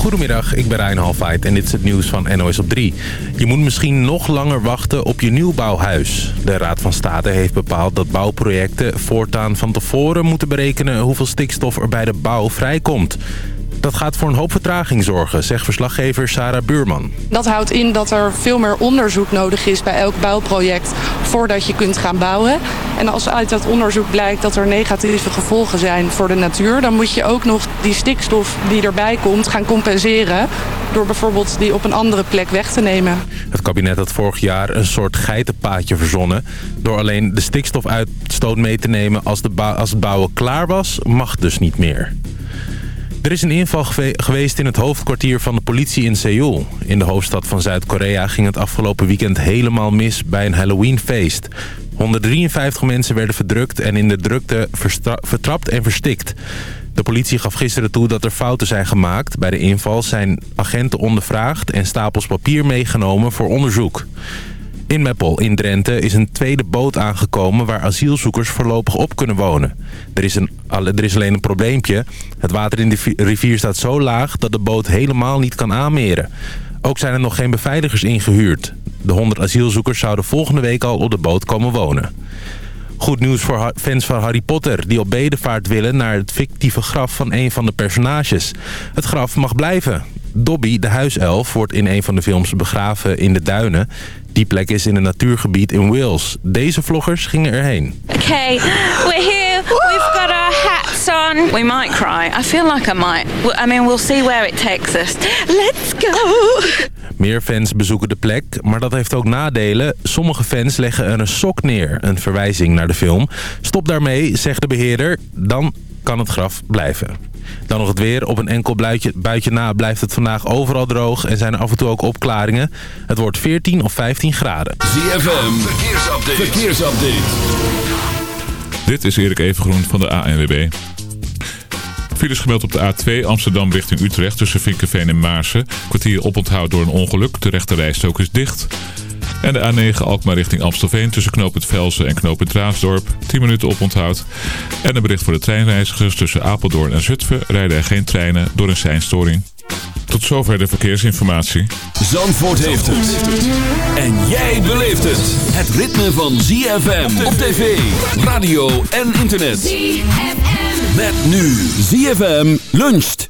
Goedemiddag, ik ben Rijn Halfheid en dit is het nieuws van NOS op 3. Je moet misschien nog langer wachten op je nieuwbouwhuis. De Raad van State heeft bepaald dat bouwprojecten voortaan van tevoren moeten berekenen... hoeveel stikstof er bij de bouw vrijkomt. Dat gaat voor een hoop vertraging zorgen, zegt verslaggever Sarah Buurman. Dat houdt in dat er veel meer onderzoek nodig is bij elk bouwproject voordat je kunt gaan bouwen. En als uit dat onderzoek blijkt dat er negatieve gevolgen zijn voor de natuur... dan moet je ook nog die stikstof die erbij komt gaan compenseren... door bijvoorbeeld die op een andere plek weg te nemen. Het kabinet had vorig jaar een soort geitenpaadje verzonnen. Door alleen de stikstofuitstoot mee te nemen als, de als het bouwen klaar was, mag dus niet meer. Er is een inval geweest in het hoofdkwartier van de politie in Seoul. In de hoofdstad van Zuid-Korea ging het afgelopen weekend helemaal mis bij een Halloweenfeest. 153 mensen werden verdrukt en in de drukte vertrapt en verstikt. De politie gaf gisteren toe dat er fouten zijn gemaakt. Bij de inval zijn agenten ondervraagd en stapels papier meegenomen voor onderzoek. In Meppel in Drenthe is een tweede boot aangekomen waar asielzoekers voorlopig op kunnen wonen. Er is, een, er is alleen een probleempje. Het water in de rivier staat zo laag dat de boot helemaal niet kan aanmeren. Ook zijn er nog geen beveiligers ingehuurd. De 100 asielzoekers zouden volgende week al op de boot komen wonen. Goed nieuws voor fans van Harry Potter die op bedevaart willen naar het fictieve graf van een van de personages. Het graf mag blijven. Dobby, de huiself, wordt in een van de films begraven in de duinen. Die plek is in een natuurgebied in Wales. Deze vloggers gingen erheen. Okay, we're here. We've got our hats on. We might cry. I feel like I might. I mean, we'll see where it takes us. Let's go. Meer fans bezoeken de plek, maar dat heeft ook nadelen. Sommige fans leggen er een sok neer, een verwijzing naar de film. Stop daarmee, zegt de beheerder. Dan kan het graf blijven. Dan nog het weer. Op een enkel buitje, buitje na blijft het vandaag overal droog en zijn er af en toe ook opklaringen. Het wordt 14 of 15 graden. ZFM, verkeersupdate. verkeersupdate. Dit is Erik Evengroen van de ANWB. Files gemeld op de A2 Amsterdam richting Utrecht tussen Vinkenveen en Maarsen. Kwartier oponthoud door een ongeluk. De rechte rijstrook is dicht. En de A9 Alkmaar richting Amstelveen tussen knooppunt Velsen en knooppunt Raasdorp. 10 minuten oponthoud. En een bericht voor de treinreizigers tussen Apeldoorn en Zutphen rijden er geen treinen door een seinstoring. Tot zover de verkeersinformatie. Zandvoort heeft het. En jij beleeft het. Het ritme van ZFM op tv, radio en internet. ZFM. Met nu ZFM luncht.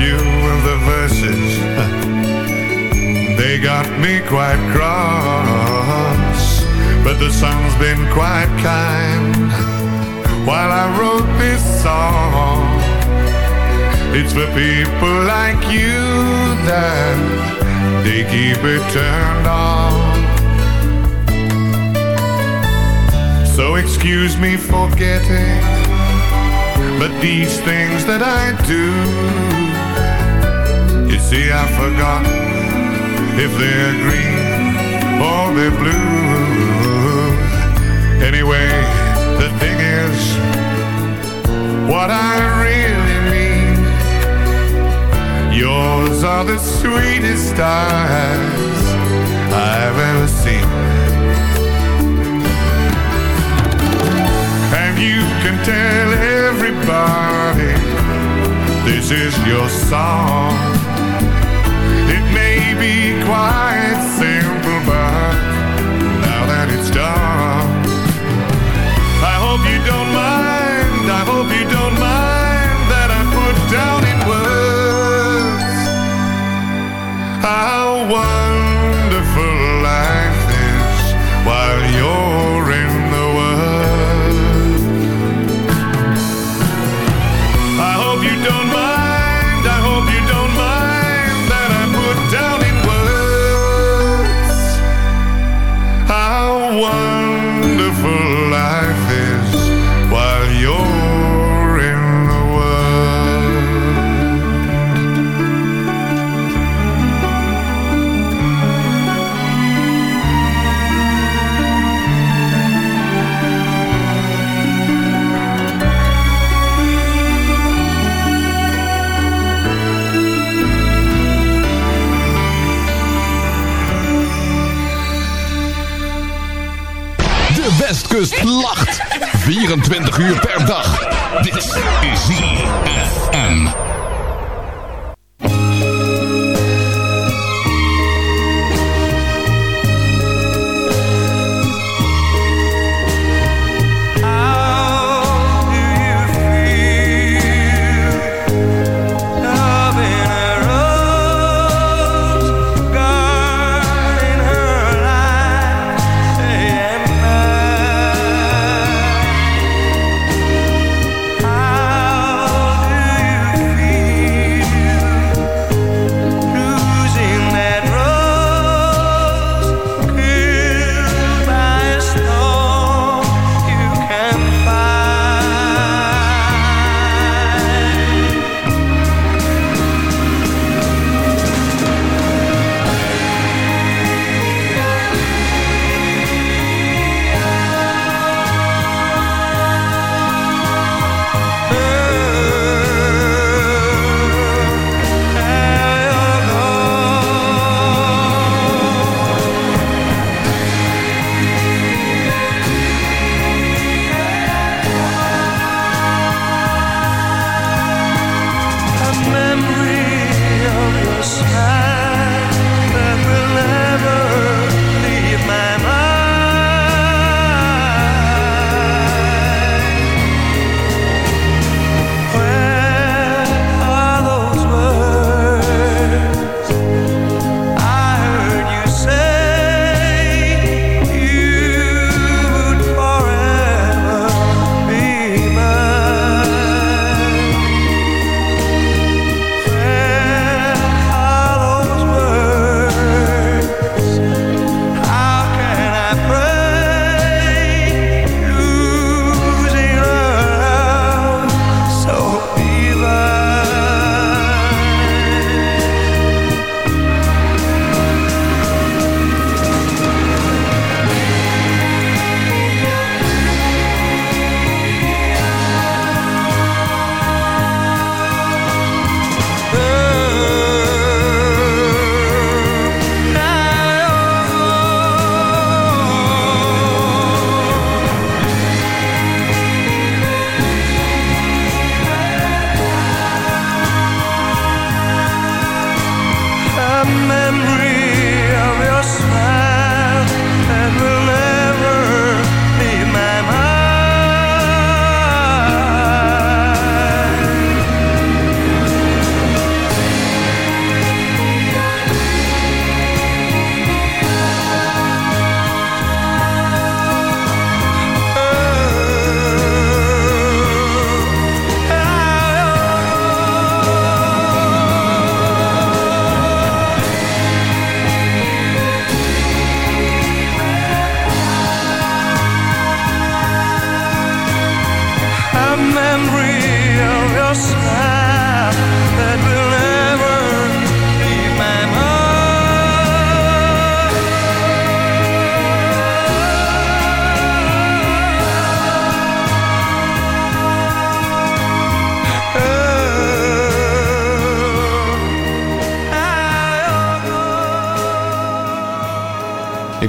Few of the verses, they got me quite cross. But the song's been quite kind while I wrote this song. It's for people like you that they keep it turned on. So excuse me for getting But these things that I do see I forgot If they're green or they're blue Anyway, the thing is What I really mean Yours are the sweetest eyes I've ever seen And you can tell everybody this is your song. Be quite simple, but now that it's done, I hope you don't mind. I hope you don't mind that I put down in words how wonderful 24 uur per dag. Dit is ZFM.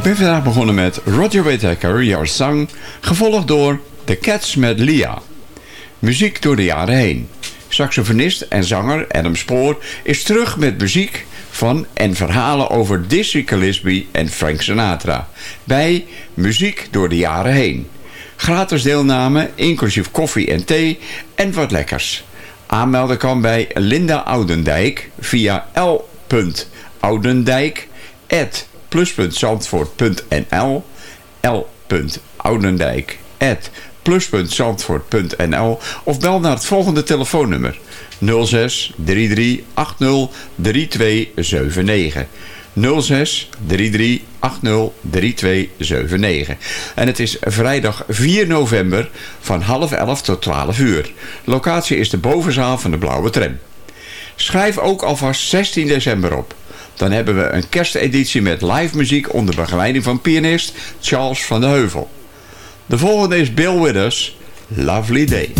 Ik ben vandaag begonnen met Roger Whittaker, Your Song, gevolgd door The Cats met Lia. Muziek door de jaren heen. Saxofonist en zanger Adam Spoor is terug met muziek van en verhalen over Dizzy Gillespie en Frank Sinatra. Bij Muziek door de jaren heen. Gratis deelname, inclusief koffie en thee en wat lekkers. Aanmelden kan bij Linda Oudendijk via l.oudendijk plus.zandvoort.nl l.oudendijk plus.zandvoort.nl of bel naar het volgende telefoonnummer 06 33 80 3279 06 33 80 3279. En het is vrijdag 4 november van half 11 tot 12 uur. Locatie is de bovenzaal van de Blauwe Tram. Schrijf ook alvast 16 december op. Dan hebben we een kersteditie met live muziek onder begeleiding van pianist Charles van de Heuvel. De volgende is Bill Withers, Lovely Day.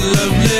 Lovely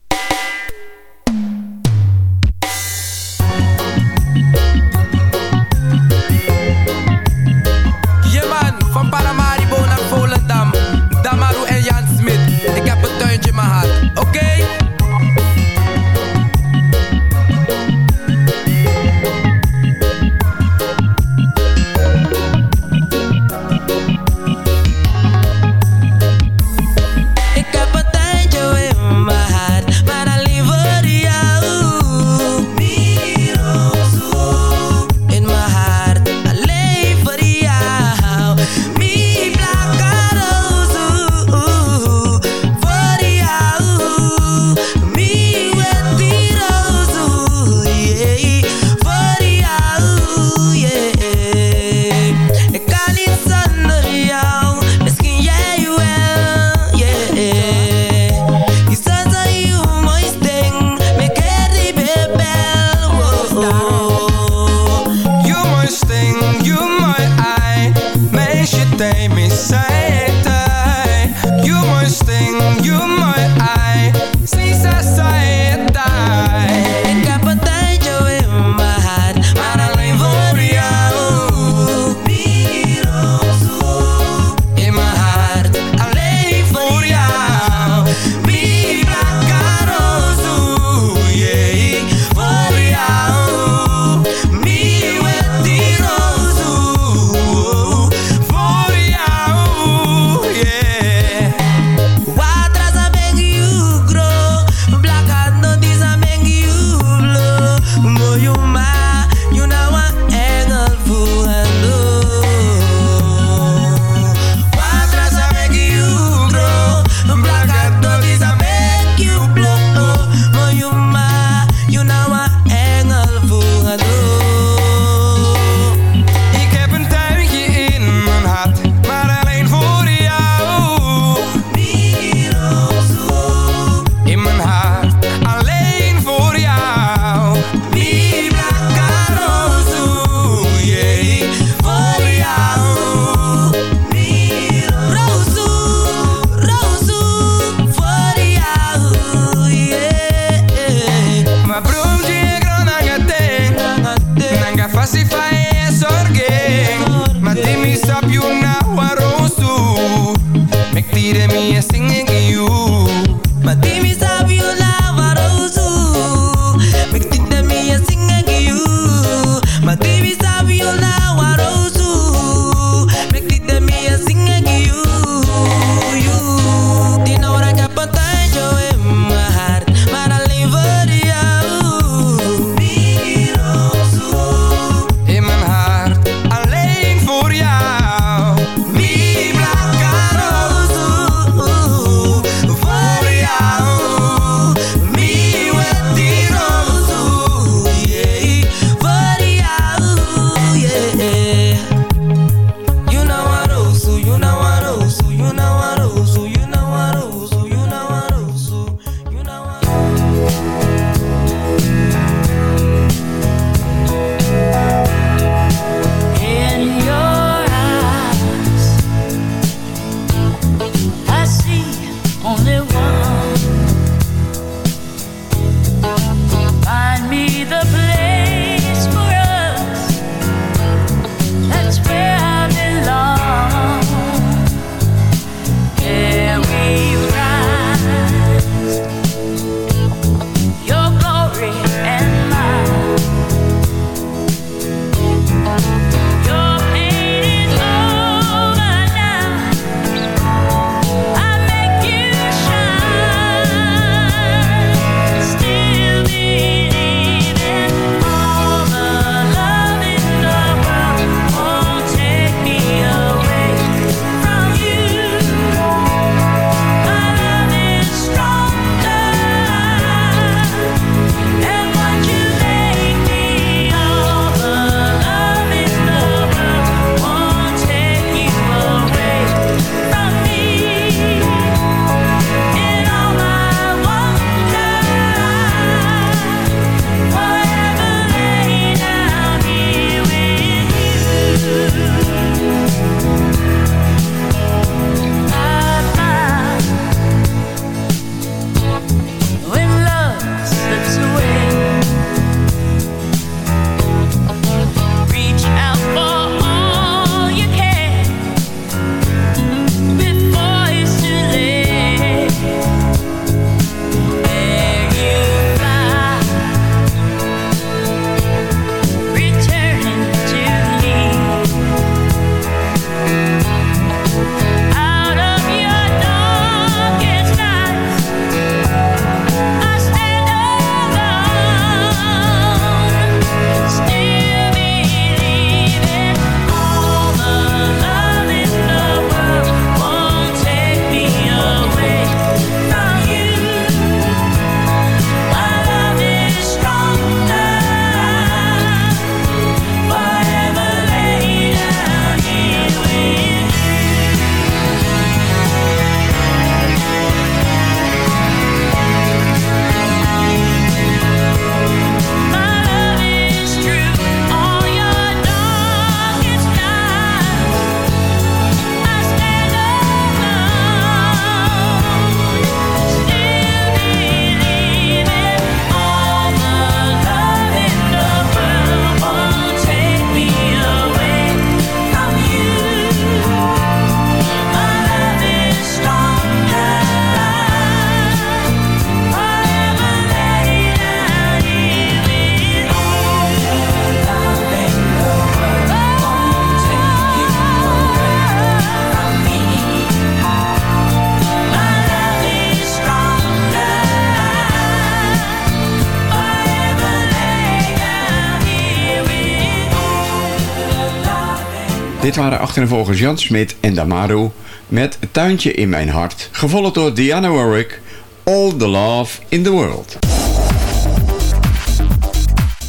Achtereenvolgens Jan Smit en Damaru met Tuintje in mijn hart. Gevolgd door Diana Warwick, All the Love in the World.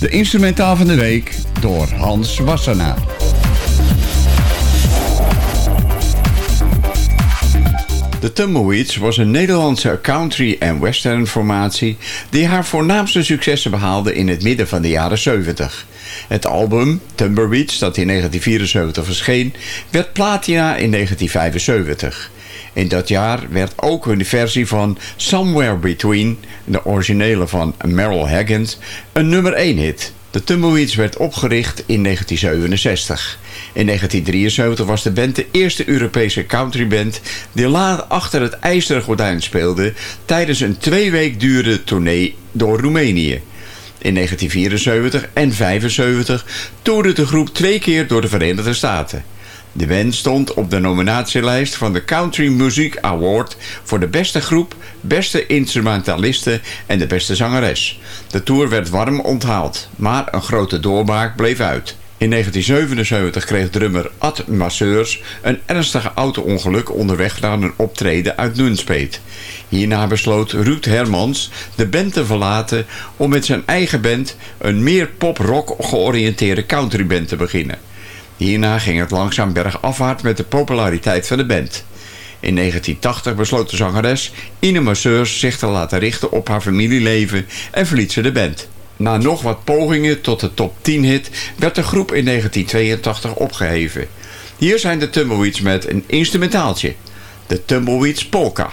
De instrumentaal van de week door Hans Wassenaar. De Tumbleweeds was een Nederlandse country- en western formatie die haar voornaamste successen behaalde in het midden van de jaren 70. Het album Tumbleweeds, dat in 1974 verscheen, werd platina in 1975. In dat jaar werd ook een versie van Somewhere Between, de originele van Merrill Haggins, een nummer 1 hit. De Tumbleweeds werd opgericht in 1967. In 1973 was de band de eerste Europese countryband die laat achter het ijzeren gordijn speelde tijdens een twee week durende tournee door Roemenië. In 1974 en 1975 toerde de groep twee keer door de Verenigde Staten. De band stond op de nominatielijst van de Country Music Award voor de beste groep, beste instrumentaliste en de beste zangeres. De tour werd warm onthaald, maar een grote doorbraak bleef uit. In 1977 kreeg drummer Ad Masseurs een ernstig auto-ongeluk onderweg naar een optreden uit Nunspeet. Hierna besloot Ruud Hermans de band te verlaten om met zijn eigen band een meer pop-rock georiënteerde countryband te beginnen. Hierna ging het langzaam bergafwaarts met de populariteit van de band. In 1980 besloot de zangeres Ine Masseurs zich te laten richten op haar familieleven en verliet ze de band. Na nog wat pogingen tot de top 10 hit werd de groep in 1982 opgeheven. Hier zijn de Tumbleweeds met een instrumentaaltje. De Tumbleweeds Polka.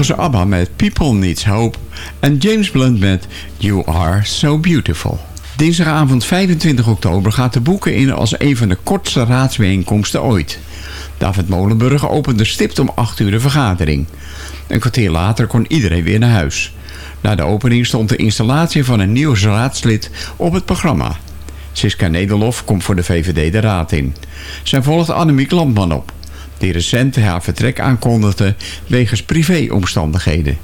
Achterin ABBA met People Needs Hope en James Blunt met You Are So Beautiful. Dinsdagavond 25 oktober gaat de boeken in als een van de kortste raadsbijeenkomsten ooit. David Molenburg opende stipt om 8 uur de vergadering. Een kwartier later kon iedereen weer naar huis. Na de opening stond de installatie van een nieuw raadslid op het programma. Siska Nederlof komt voor de VVD de raad in. Zij volgt Annemiek Landman op, die recent haar vertrek aankondigde wegens privéomstandigheden.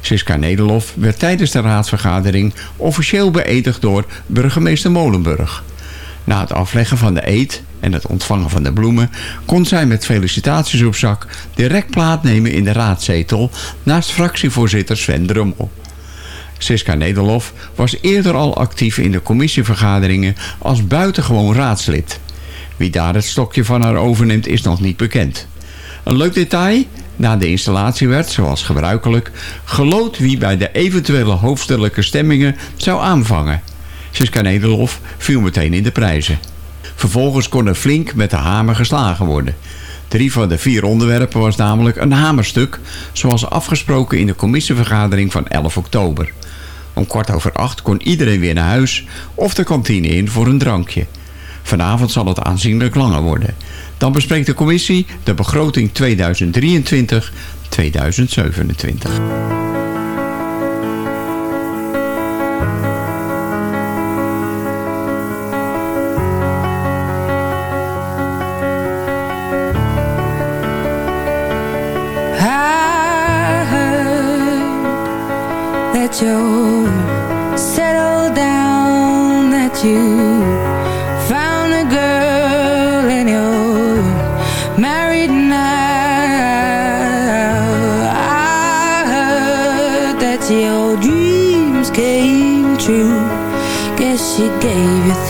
Siska Nederlof werd tijdens de raadsvergadering officieel beëdigd door burgemeester Molenburg. Na het afleggen van de eed en het ontvangen van de bloemen... kon zij met felicitaties op zak direct plaatsnemen in de raadzetel... naast fractievoorzitter Sven Drummel. Siska Nederlof was eerder al actief in de commissievergaderingen als buitengewoon raadslid. Wie daar het stokje van haar overneemt is nog niet bekend. Een leuk detail, na de installatie werd, zoals gebruikelijk, geloot wie bij de eventuele hoofdstedelijke stemmingen zou aanvangen. Siska Nederlof viel meteen in de prijzen. Vervolgens kon er flink met de hamer geslagen worden. Drie van de vier onderwerpen was namelijk een hamerstuk, zoals afgesproken in de commissievergadering van 11 oktober. Om kwart over acht kon iedereen weer naar huis of de kantine in voor een drankje. Vanavond zal het aanzienlijk langer worden. Dan bespreekt de commissie de begroting 2023-2027. I heard that you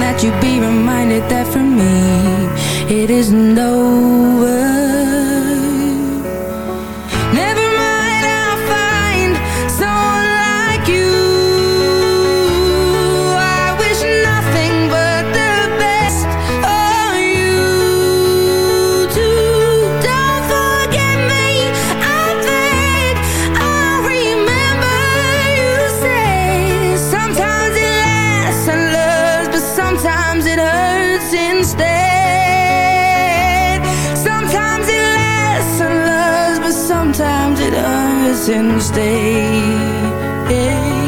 that you'd be reminded that for me it isn't over. captain's day.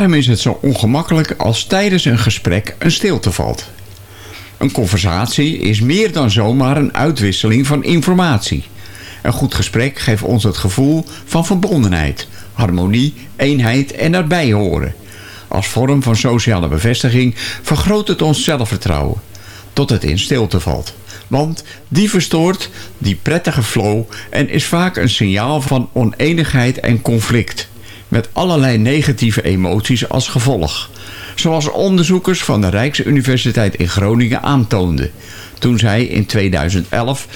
Waarom is het zo ongemakkelijk als tijdens een gesprek een stilte valt? Een conversatie is meer dan zomaar een uitwisseling van informatie. Een goed gesprek geeft ons het gevoel van verbondenheid, harmonie, eenheid en erbij horen. Als vorm van sociale bevestiging vergroot het ons zelfvertrouwen, tot het in stilte valt. Want die verstoort die prettige flow en is vaak een signaal van oneenigheid en conflict. Met allerlei negatieve emoties als gevolg. Zoals onderzoekers van de Rijksuniversiteit in Groningen aantoonden. Toen zij in 2011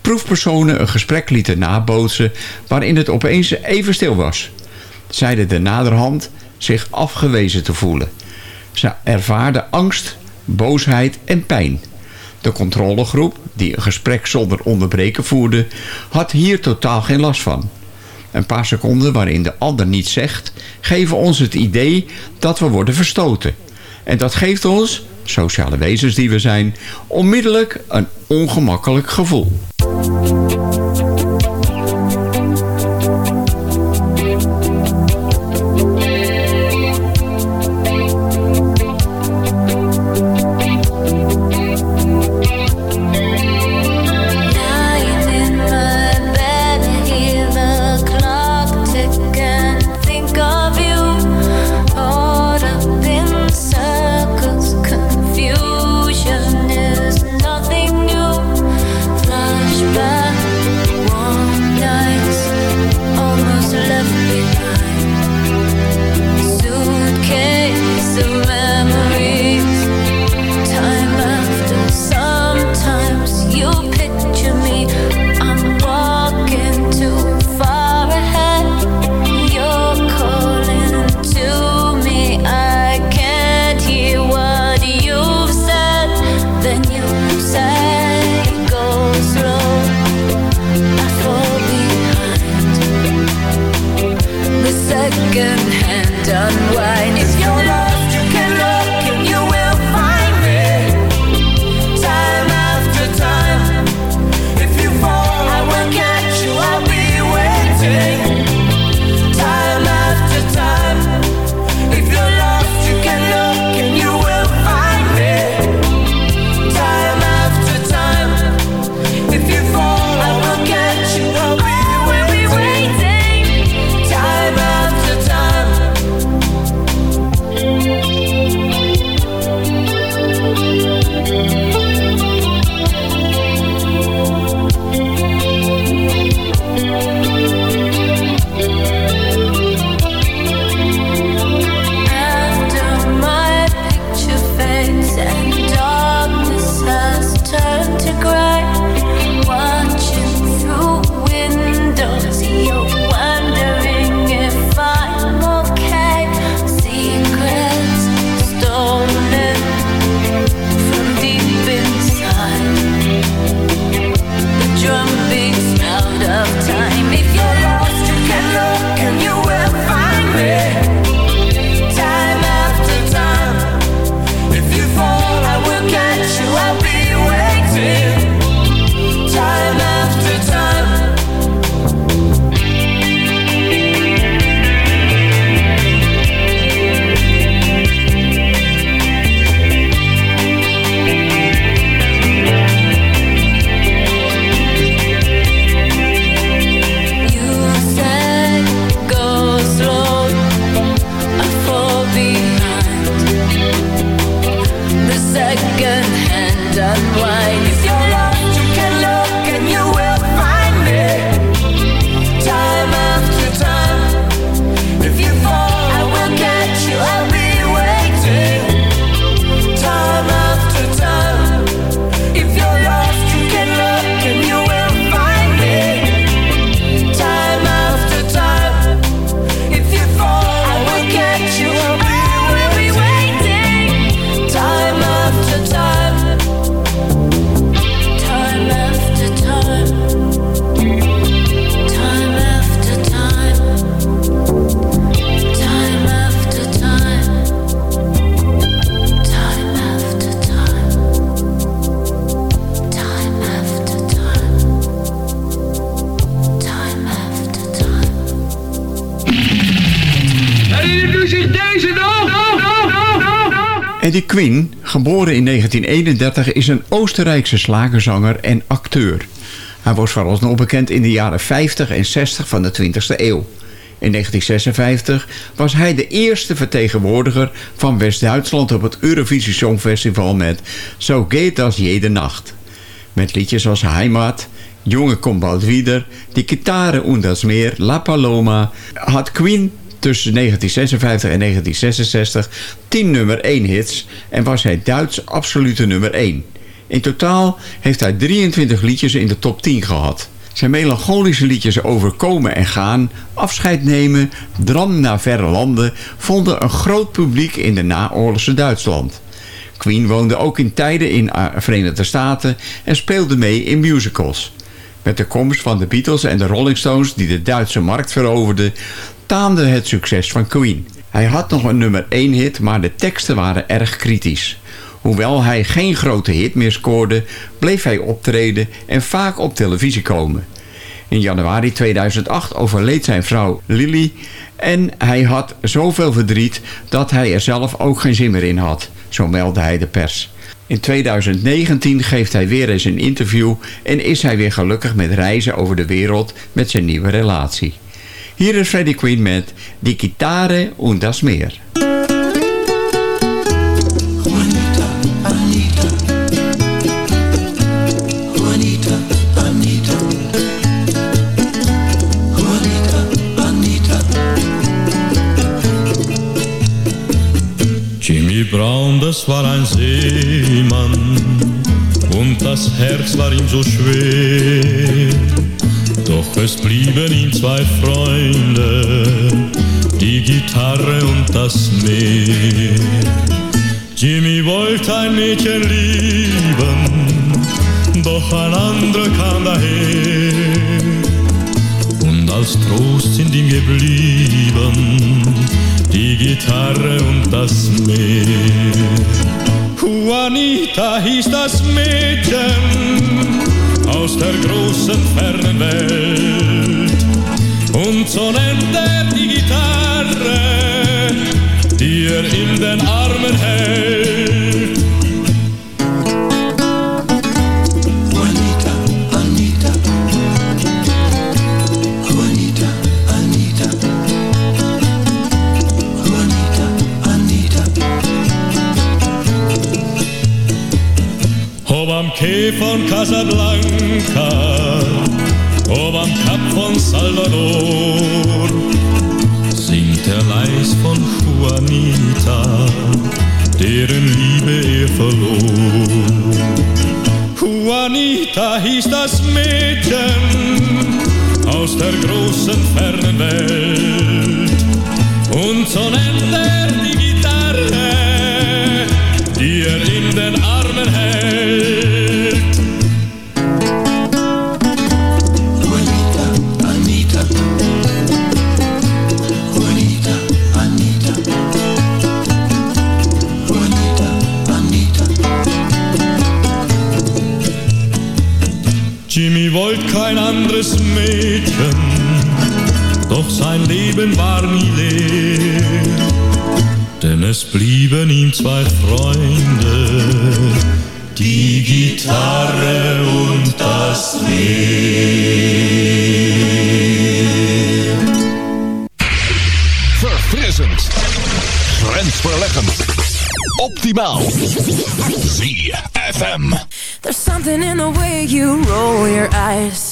proefpersonen een gesprek lieten nabootsen waarin het opeens even stil was. Zeiden de naderhand zich afgewezen te voelen. Ze ervaarden angst, boosheid en pijn. De controlegroep, die een gesprek zonder onderbreken voerde, had hier totaal geen last van. Een paar seconden waarin de ander niets zegt, geven ons het idee dat we worden verstoten. En dat geeft ons, sociale wezens die we zijn, onmiddellijk een ongemakkelijk gevoel. Quinn, geboren in 1931, is een Oostenrijkse slagerzanger en acteur. Hij was vooralsnog bekend in de jaren 50 en 60 van de 20e eeuw. In 1956 was hij de eerste vertegenwoordiger van West-Duitsland op het Eurovisie Songfestival met So geht das jede Nacht. Met liedjes als Heimat, Jonge komt bald wieder, Die Gitarre und das Meer, La Paloma had Queen tussen 1956 en 1966 10 nummer 1 hits en was hij Duits absolute nummer 1. In totaal heeft hij 23 liedjes in de top 10 gehad. Zijn melancholische liedjes over komen en gaan, afscheid nemen, dram naar verre landen... vonden een groot publiek in de naoorlogse Duitsland. Queen woonde ook in tijden in de Verenigde Staten en speelde mee in musicals. Met de komst van de Beatles en de Rolling Stones die de Duitse markt veroverden... taamde het succes van Queen. Hij had nog een nummer 1 hit, maar de teksten waren erg kritisch. Hoewel hij geen grote hit meer scoorde, bleef hij optreden en vaak op televisie komen. In januari 2008 overleed zijn vrouw Lily en hij had zoveel verdriet dat hij er zelf ook geen zin meer in had, zo meldde hij de pers. In 2019 geeft hij weer eens een interview en is hij weer gelukkig met reizen over de wereld met zijn nieuwe relatie. Hier is Freddie Queen met Die Gitarre und das Meer. Jimmy Brown, das war ein Seemann und das Herz war ihm so schwer. Doch es blieben ihm zwei Freunde, die Gitarre und das Meer. Jimmy wollte ein Mädchen lieben, doch ein anderer kam daher. Und als Trost sind ihm geblieben die Gitarre und das Meer. Juanita hieß das Mädchen aus der großen fernen Welt. Und so nennt er die Gitarre, die er in den Armen hält. Quai von Casablanca, ob am Kap von Salvador, singt er leis von Juanita, deren Liebe er verlor. Juanita hieß das Mädchen aus der großen fernen Welt. Und so nennt er die Gitarre, die er in den kein anderes Mädchen, doch sein Leben war nie leer. Denn es blieben ihm zwei Freunde, die Gitarre und das Meer. Verfrissend. Grensverleggend. Optimaal. ZFM. There's something in the way you roll your eyes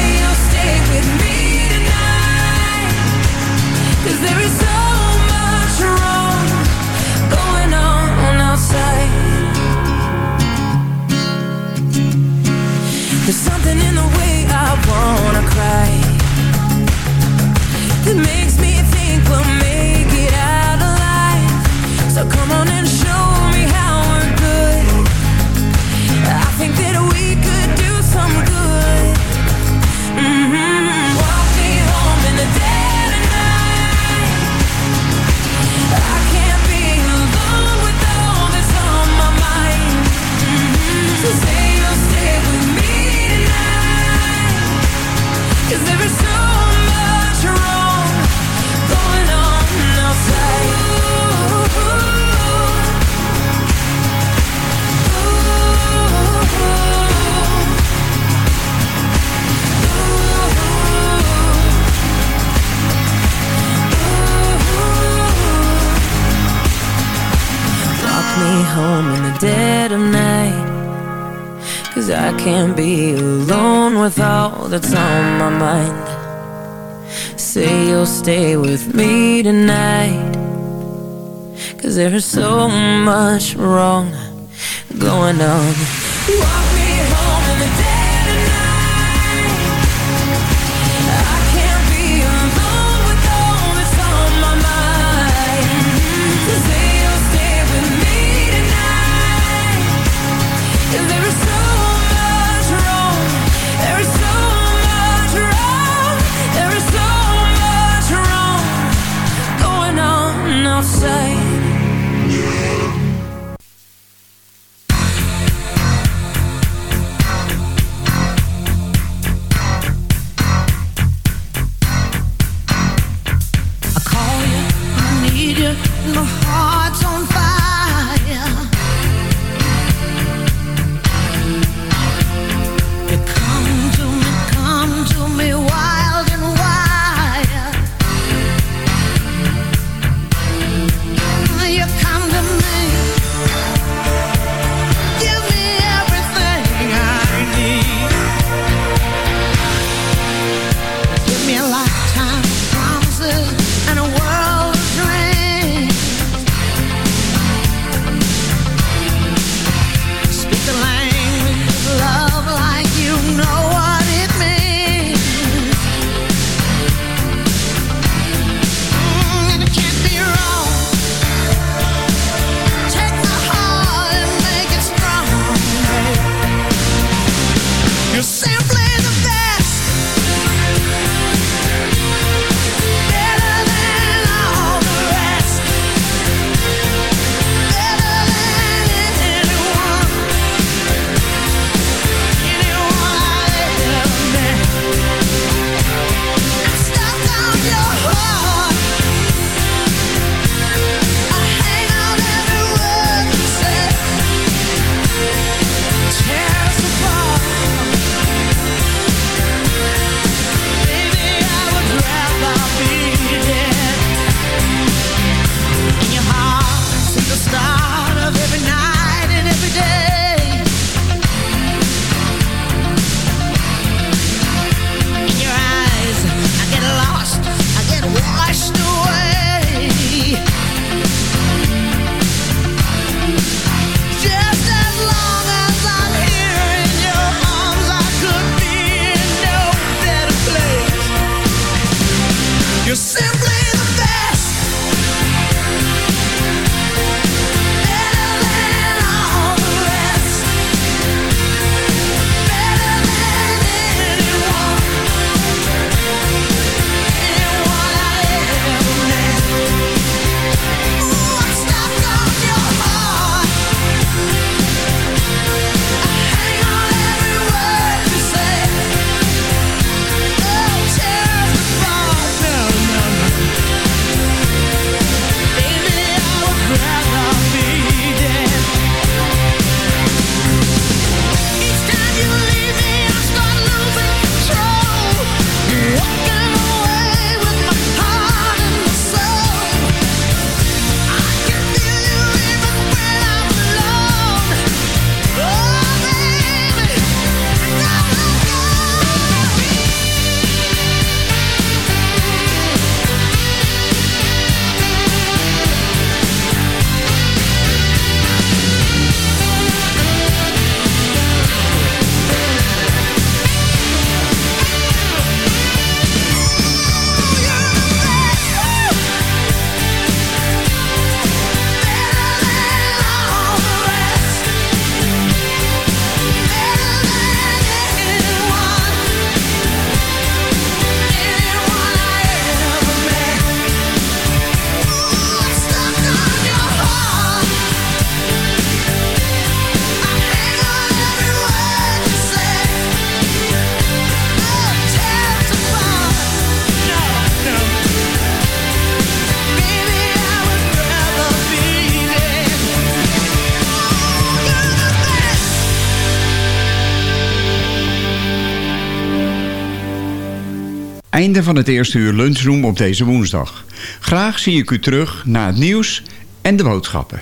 einde van het eerste uur lunchroom op deze woensdag. Graag zie ik u terug na het nieuws en de boodschappen.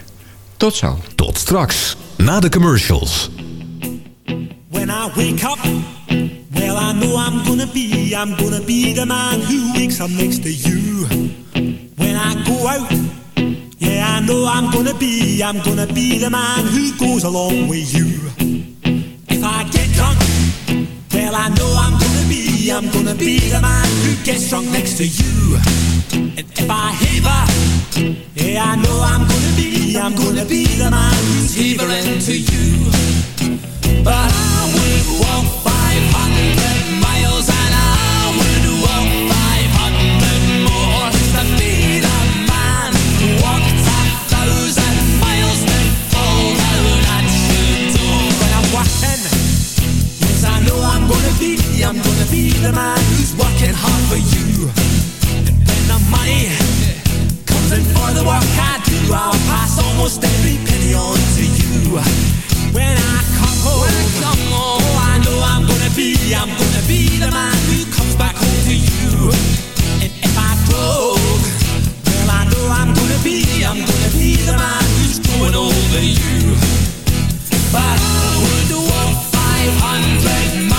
Tot zo. Tot straks, na de commercials. When I wake up, well, I know I'm gonna be, I'm gonna be the man who wakes up next to you. When I go out, yeah, I know I'm gonna be, I'm gonna be the man who goes along with you. If I get drunk, well, I know I'm gonna I'm gonna be the man who gets strong next to you. And if I haver, yeah, I know I'm gonna be, I'm gonna be the man who's havering to you. But I would walk the man who's working hard for you. And when the money comes in for the work I do, I'll pass almost every penny on to you. When I come home, when I come home, oh, I know I'm gonna be, I'm gonna be the man who comes back home to you. And if I broke, well I know I'm gonna be, I'm gonna be the man who's going over you. But I would walk 500 miles